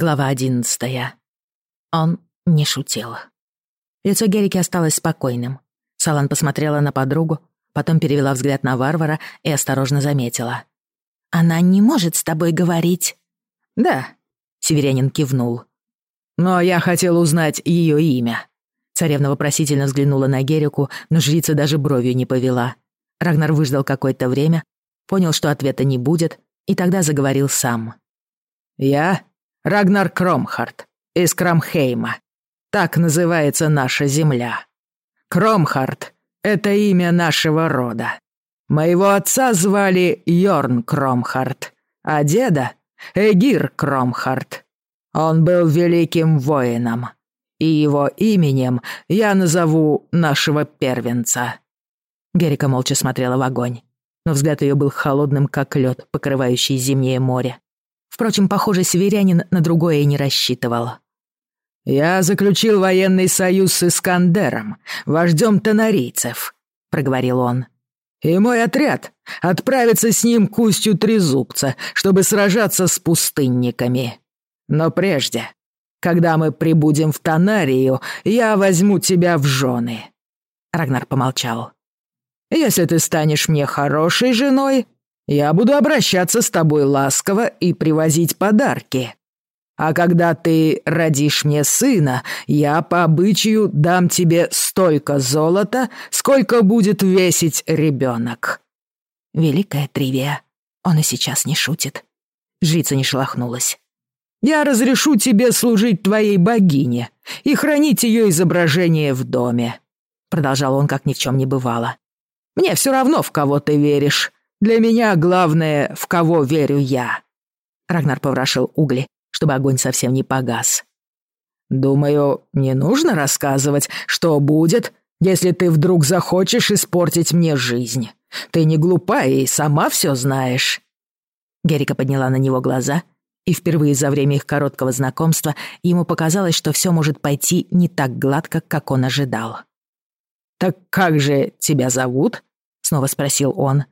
Глава одиннадцатая. Он не шутил. Лицо Герики осталось спокойным. Салан посмотрела на подругу, потом перевела взгляд на варвара и осторожно заметила. «Она не может с тобой говорить». «Да», — северянин кивнул. «Но я хотел узнать ее имя». Царевна вопросительно взглянула на Герику, но жрица даже бровью не повела. Рагнар выждал какое-то время, понял, что ответа не будет, и тогда заговорил сам. «Я Рагнар Кромхард из Крамхейма. Так называется наша земля. Кромхард — это имя нашего рода. Моего отца звали Йорн Кромхард, а деда — Эгир Кромхард. Он был великим воином, и его именем я назову нашего первенца». Герика молча смотрела в огонь, но взгляд ее был холодным, как лед, покрывающий зимнее море. Впрочем, похоже, северянин на другое и не рассчитывал. «Я заключил военный союз с Искандером, вождем тонарийцев», — проговорил он. «И мой отряд отправится с ним к устью Трезубца, чтобы сражаться с пустынниками. Но прежде, когда мы прибудем в Тонарию, я возьму тебя в жены». Рагнар помолчал. «Если ты станешь мне хорошей женой, я буду обращаться с тобой ласково и привозить подарки. А когда ты родишь мне сына, я по обычаю дам тебе столько золота, сколько будет весить ребенок». Великая тривия. Он и сейчас не шутит. Жрица не шелохнулась. «Я разрешу тебе служить твоей богине и хранить ее изображение в доме», продолжал он, как ни в чем не бывало. «Мне все равно, в кого ты веришь. Для меня главное, в кого верю я». Рагнар поворошил угли, чтобы огонь совсем не погас. «Думаю, не нужно рассказывать, что будет, если ты вдруг захочешь испортить мне жизнь. Ты не глупая и сама все знаешь». Герика подняла на него глаза, и впервые за время их короткого знакомства ему показалось, что все может пойти не так гладко, как он ожидал. «Так как же тебя зовут?» — снова спросил он.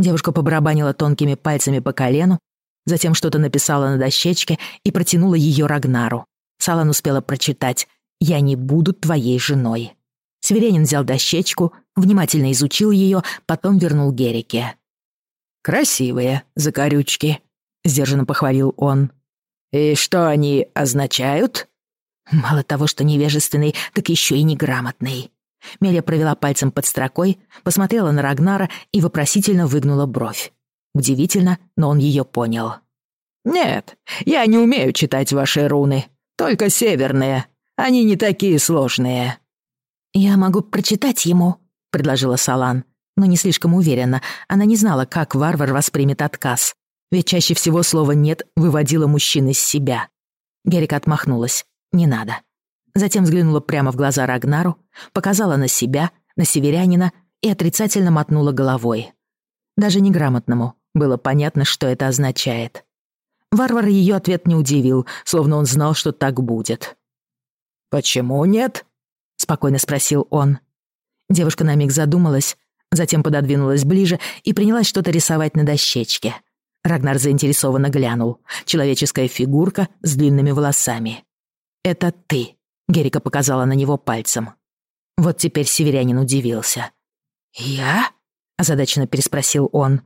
Девушка побарабанила тонкими пальцами по колену, затем что-то написала на дощечке и протянула ее Рагнару. Салан успела прочитать «Я не буду твоей женой». Северянин взял дощечку, внимательно изучил ее, потом вернул Герике. «Красивые закорючки», — сдержанно похвалил он. «И что они означают?» «Мало того, что невежественный, так еще и неграмотный», Меля провела пальцем под строкой, посмотрела на Рагнара и вопросительно выгнула бровь. Удивительно, но он ее понял. «Нет, я не умею читать ваши руны. Только северные. Они не такие сложные». «Я могу прочитать ему», — предложила Салан, но не слишком уверенно. Она не знала, как варвар воспримет отказ. Ведь чаще всего слово «нет» выводило мужчин из себя. Герика отмахнулась. «Не надо». Затем взглянула прямо в глаза Рагнару, показала на себя, на северянина и отрицательно мотнула головой. Даже неграмотному было понятно, что это означает. Варвар ее ответ не удивил, словно он знал, что так будет. «Почему нет?» — спокойно спросил он. Девушка на миг задумалась, затем пододвинулась ближе и принялась что-то рисовать на дощечке. Рагнар заинтересованно глянул. Человеческая фигурка с длинными волосами. «Это ты», Герика показала на него пальцем. Вот теперь северянин удивился. «Я?» — озадаченно переспросил он.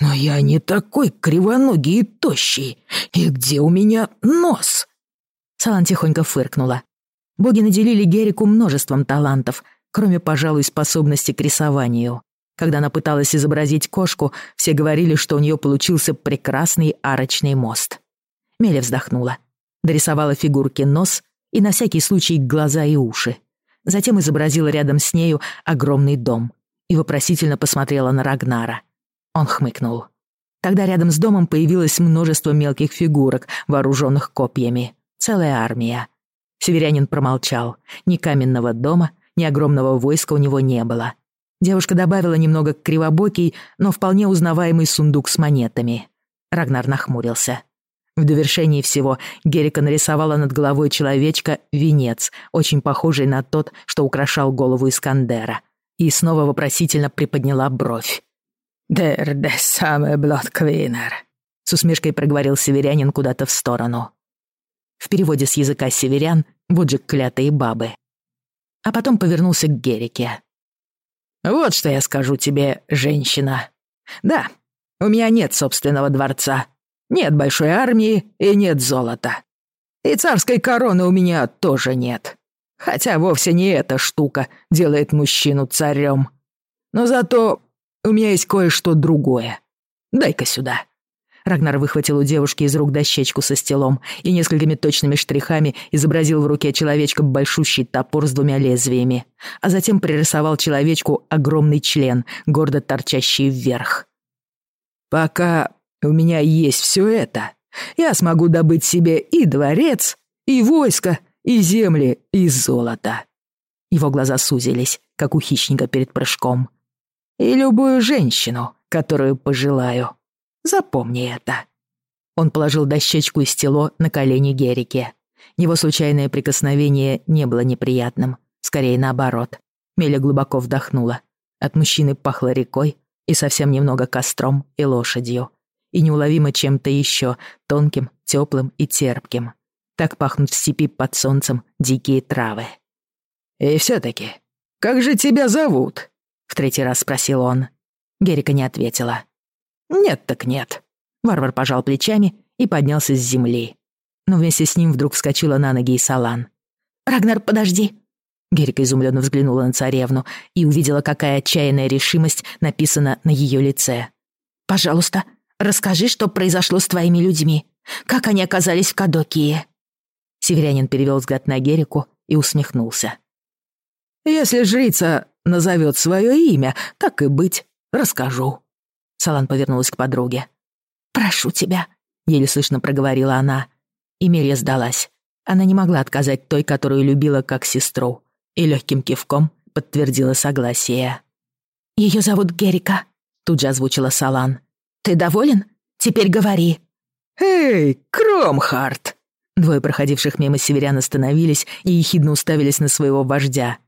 «Но я не такой кривоногий и тощий. И где у меня нос?» Салан тихонько фыркнула. Боги наделили Герику множеством талантов, кроме, пожалуй, способности к рисованию. Когда она пыталась изобразить кошку, все говорили, что у нее получился прекрасный арочный мост. Меля вздохнула. Дорисовала фигурке нос и на всякий случай глаза и уши. Затем изобразила рядом с нею огромный дом и вопросительно посмотрела на Рагнара. Он хмыкнул. Тогда рядом с домом появилось множество мелких фигурок, вооруженных копьями. Целая армия. Северянин промолчал. Ни каменного дома, ни огромного войска у него не было. Девушка добавила немного кривобокий, но вполне узнаваемый сундук с монетами. Рагнар нахмурился. В довершении всего Герика нарисовала над головой человечка венец, очень похожий на тот, что украшал голову Искандера, и снова вопросительно приподняла бровь. «Дер де самый блот квинер», — с усмешкой проговорил северянин куда-то в сторону. В переводе с языка северян «вот же клятые бабы». А потом повернулся к Герике. «Вот что я скажу тебе, женщина. Да, у меня нет собственного дворца, нет большой армии и нет золота. И царской короны у меня тоже нет. Хотя вовсе не эта штука делает мужчину царем. Но зато у меня есть кое-что другое. Дай-ка сюда». Рагнар выхватил у девушки из рук дощечку со стелом и несколькими точными штрихами изобразил в руке человечка большущий топор с двумя лезвиями, а затем пририсовал человечку огромный член, гордо торчащий вверх. «Пока у меня есть все это, я смогу добыть себе и дворец, и войско, и земли, и золото». Его глаза сузились, как у хищника перед прыжком. «И любую женщину, которую пожелаю». Запомни это». Он положил дощечку из стело на колени Герике. Его случайное прикосновение не было неприятным, скорее наоборот. Меля глубоко вдохнула. От мужчины пахло рекой и совсем немного костром и лошадью. И неуловимо чем-то еще, тонким, теплым и терпким. Так пахнут в степи под солнцем дикие травы. «И все-таки, как же тебя зовут?» — в третий раз спросил он. Герика не ответила. «Нет так нет». Варвар пожал плечами и поднялся с земли. Но вместе с ним вдруг вскочила на ноги и Салан. «Рагнар, подожди!» Герика изумленно взглянула на царевну и увидела, какая отчаянная решимость написана на ее лице. «Пожалуйста, расскажи, что произошло с твоими людьми. Как они оказались в Кадокии?» Северянин перевел взгляд на Герику и усмехнулся. «Если жрица назовет свое имя, так и быть, расскажу». Салан повернулась к подруге. «Прошу тебя», — еле слышно проговорила она. И Мирья сдалась. Она не могла отказать той, которую любила как сестру, и легким кивком подтвердила согласие. Ее зовут Герика», — тут же озвучила Салан. «Ты доволен? Теперь говори». «Эй, Кромхарт!» Двое проходивших мимо северян остановились и ехидно уставились на своего вождя.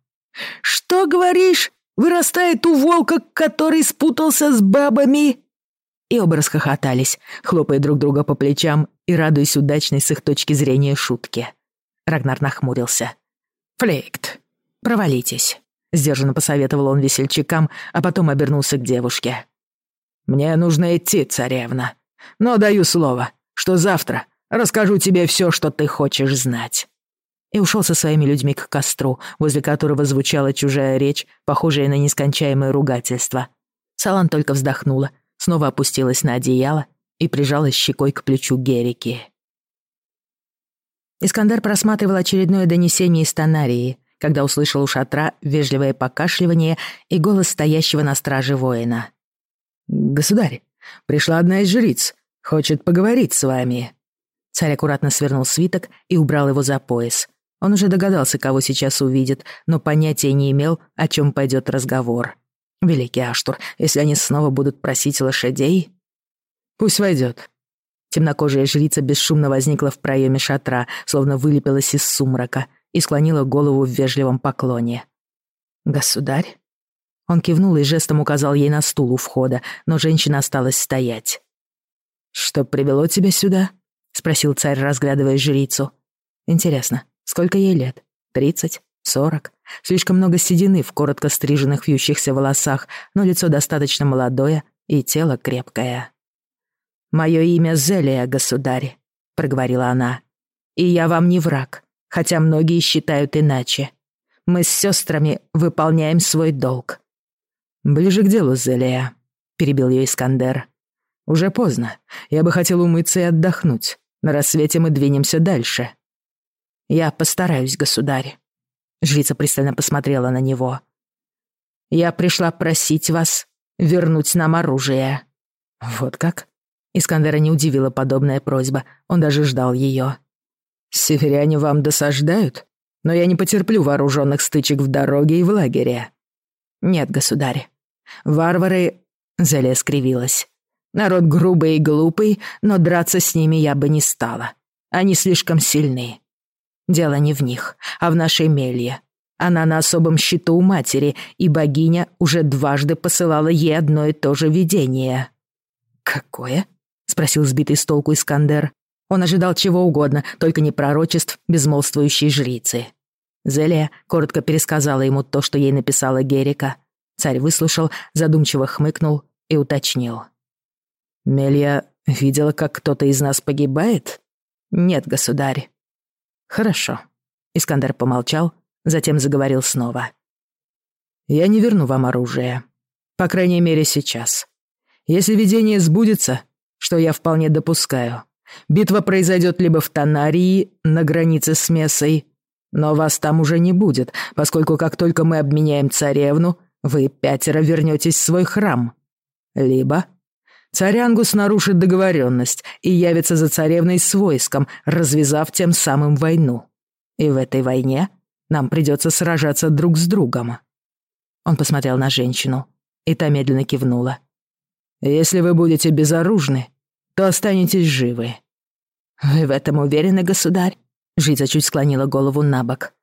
«Что говоришь? Вырастает у волка, который спутался с бабами!» И оба расхохотались, хлопая друг друга по плечам и радуясь удачной с их точки зрения шутке. Рагнар нахмурился. «Флейкт, провалитесь», — сдержанно посоветовал он весельчакам, а потом обернулся к девушке. «Мне нужно идти, царевна, но даю слово, что завтра расскажу тебе все, что ты хочешь знать» и ушел со своими людьми к костру, возле которого звучала чужая речь, похожая на нескончаемое ругательство. Салан только вздохнула, снова опустилась на одеяло и прижалась щекой к плечу Герики. Искандер просматривал очередное донесение из Тонарии, когда услышал у шатра вежливое покашливание и голос стоящего на страже воина. «Государь, пришла одна из жриц, хочет поговорить с вами». Царь аккуратно свернул свиток и убрал его за пояс. Он уже догадался, кого сейчас увидит, но понятия не имел, о чем пойдет разговор. Великий Аштур, если они снова будут просить лошадей... Пусть войдет. Темнокожая жрица бесшумно возникла в проеме шатра, словно вылепилась из сумрака, и склонила голову в вежливом поклоне. «Государь?» Он кивнул и жестом указал ей на стул у входа, но женщина осталась стоять. «Что привело тебя сюда?» — спросил царь, разглядывая жрицу. «Интересно, Сколько ей лет? Тридцать? Сорок? Слишком много седины в коротко стриженных вьющихся волосах, но лицо достаточно молодое и тело крепкое. «Мое имя Зелия, государь», — проговорила она. «И я вам не враг, хотя многие считают иначе. Мы с сестрами выполняем свой долг». «Ближе к делу, Зелия», — перебил ее Искандер. «Уже поздно. Я бы хотел умыться и отдохнуть. На рассвете мы двинемся дальше». «Я постараюсь, государь». Жрица пристально посмотрела на него. «Я пришла просить вас вернуть нам оружие». «Вот как?» Искандера не удивила подобная просьба, он даже ждал ее. «Северяне вам досаждают? Но я не потерплю вооруженных стычек в дороге и в лагере». «Нет, государь. Варвары...» Зелия скривилась. «Народ грубый и глупый, но драться с ними я бы не стала. Они слишком сильны. Дело не в них, а в нашей Мелье. Она на особом счету у матери, и богиня уже дважды посылала ей одно и то же видение». «Какое?» — спросил сбитый с толку Искандер. Он ожидал чего угодно, только не пророчеств безмолвствующей жрицы. Зелия коротко пересказала ему то, что ей написала Герика. Царь выслушал, задумчиво хмыкнул и уточнил. «Мелья видела, как кто-то из нас погибает?» «Нет, государь». «Хорошо». Искандер помолчал, затем заговорил снова. «Я не верну вам оружие. По крайней мере, сейчас. Если видение сбудется, что я вполне допускаю, битва произойдет либо в Танарии, на границе с Мессой, но вас там уже не будет, поскольку как только мы обменяем царевну, вы пятеро вернетесь в свой храм. Либо царь Ангус нарушит договоренность и явится за царевной с войском, развязав тем самым войну. И в этой войне нам придется сражаться друг с другом. Он посмотрел на женщину, и та медленно кивнула. Если вы будете безоружны, то останетесь живы. Вы в этом уверены, государь? Жица чуть склонила голову на бок.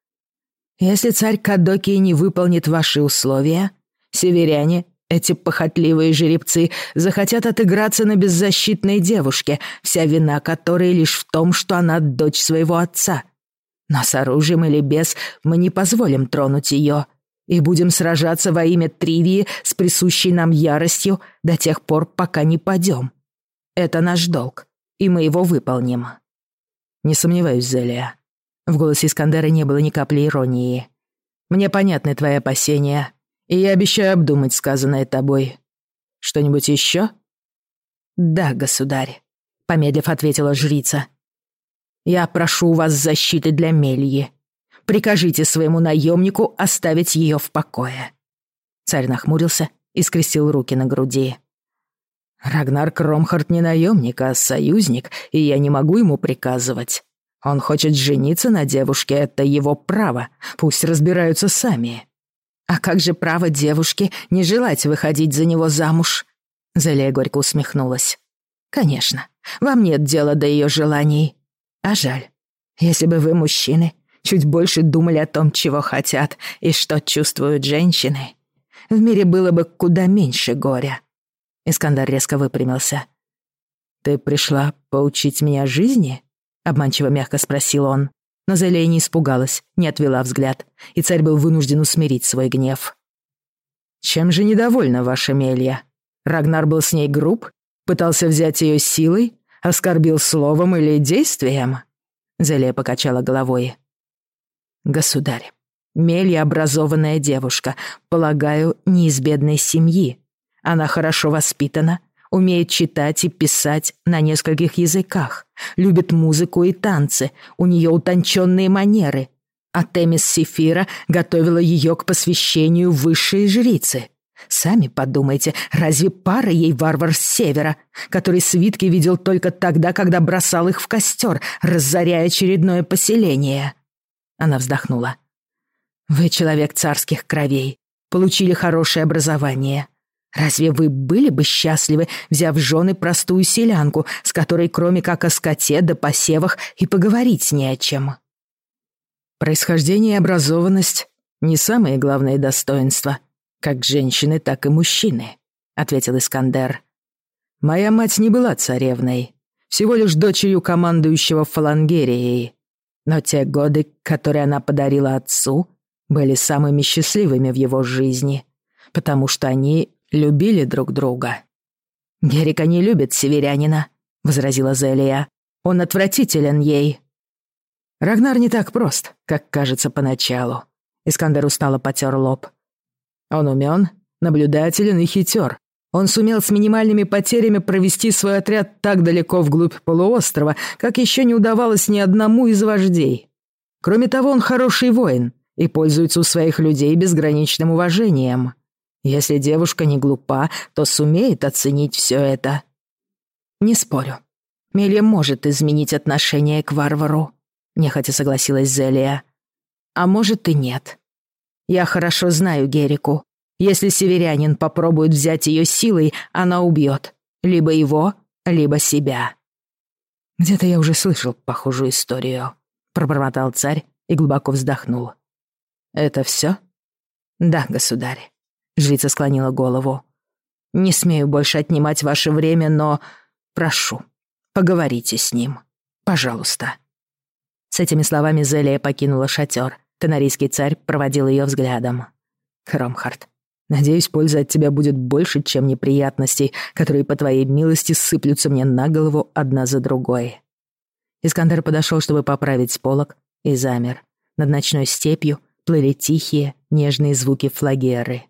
«Если царь Кадокии не выполнит ваши условия, северяне, эти похотливые жеребцы, захотят отыграться на беззащитной девушке, вся вина которой лишь в том, что она дочь своего отца. Но с оружием или без мы не позволим тронуть ее, и будем сражаться во имя Тривии с присущей нам яростью до тех пор, пока не падем. Это наш долг, и мы его выполним». «Не сомневаюсь, Зелия». В голосе Искандера не было ни капли иронии. «Мне понятны твои опасения, и я обещаю обдумать сказанное тобой. Что-нибудь еще?» «Да, государь», — помедлив ответила жрица. «Я прошу у вас защиты для Мельи. Прикажите своему наемнику оставить ее в покое». Царь нахмурился и скрестил руки на груди. Рагнар Кромхард не наемник, а союзник, и я не могу ему приказывать. Он хочет жениться на девушке, это его право. Пусть разбираются сами. А как же право девушки не желать выходить за него замуж? Залия горько усмехнулась. Конечно, вам нет дела до ее желаний. А жаль. Если бы вы, мужчины, чуть больше думали о том, чего хотят и что чувствуют женщины, в мире было бы куда меньше горя. Искандар резко выпрямился. «Ты пришла поучить меня жизни?» Обманчиво мягко спросил он. Но Зелия не испугалась, не отвела взгляд, и царь был вынужден усмирить свой гнев. «Чем же недовольна ваша Мелья? Рагнар был с ней груб? Пытался взять ее силой? Оскорбил словом или действием?» Зелия покачала головой. «Государь, Мелья образованная девушка, полагаю, не из бедной семьи. Она хорошо воспитана, умеет читать и писать на нескольких языках, любит музыку и танцы, у нее утонченные манеры. А Темис Сефира готовила ее к посвящению высшей жрицы. Сами подумайте, разве пара ей варвар с севера, который свитки видел только тогда, когда бросал их в костер, разоряя очередное поселение? Она вздохнула. Вы человек царских кровей, получили хорошее образование, Разве вы были бы счастливы, взяв в жены простую селянку, с которой кроме как о скоте да посевах и поговорить не о чем? Происхождение и образованность — не самые главные достоинства, как женщины, так и мужчины, — ответил Искандер. Моя мать не была царевной, всего лишь дочерью командующего фалангерией. Но те годы, которые она подарила отцу, были самыми счастливыми в его жизни, потому что они любили друг друга. «Герика не любит северянина», — возразила Зелия. «Он отвратителен ей». Рагнар не так прост, как кажется поначалу. Искандер устало потер лоб. Он умен, наблюдателен и хитер. Он сумел с минимальными потерями провести свой отряд так далеко вглубь полуострова, как еще не удавалось ни одному из вождей. Кроме того, он хороший воин и пользуется у своих людей безграничным уважением. Если девушка не глупа, то сумеет оценить все это. Не спорю. Мелья может изменить отношение к варвару, нехотя согласилась Зелия. А может и нет. Я хорошо знаю Герику. Если северянин попробует взять ее силой, она убьет. Либо его, либо себя. Где-то я уже слышал похожую историю. Пробормотал царь и глубоко вздохнул. Это все? Да, государь. Жрица склонила голову. «Не смею больше отнимать ваше время, но... Прошу, поговорите с ним. Пожалуйста». С этими словами Зелия покинула шатер. Тенарийский царь проводил ее взглядом. «Кромхард, надеюсь, польза от тебя будет больше, чем неприятностей, которые по твоей милости сыплются мне на голову одна за другой». Искандер подошел, чтобы поправить полок, и замер. Над ночной степью плыли тихие, нежные звуки флагеры.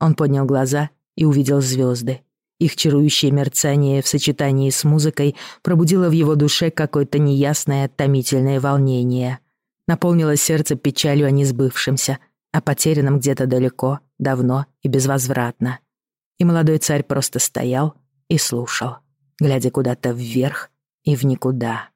Он поднял глаза и увидел звезды. Их чарующее мерцание в сочетании с музыкой пробудило в его душе какое-то неясное, томительное волнение. Наполнило сердце печалью о несбывшемся, о потерянном где-то далеко, давно и безвозвратно. И молодой царь просто стоял и слушал, глядя куда-то вверх и в никуда.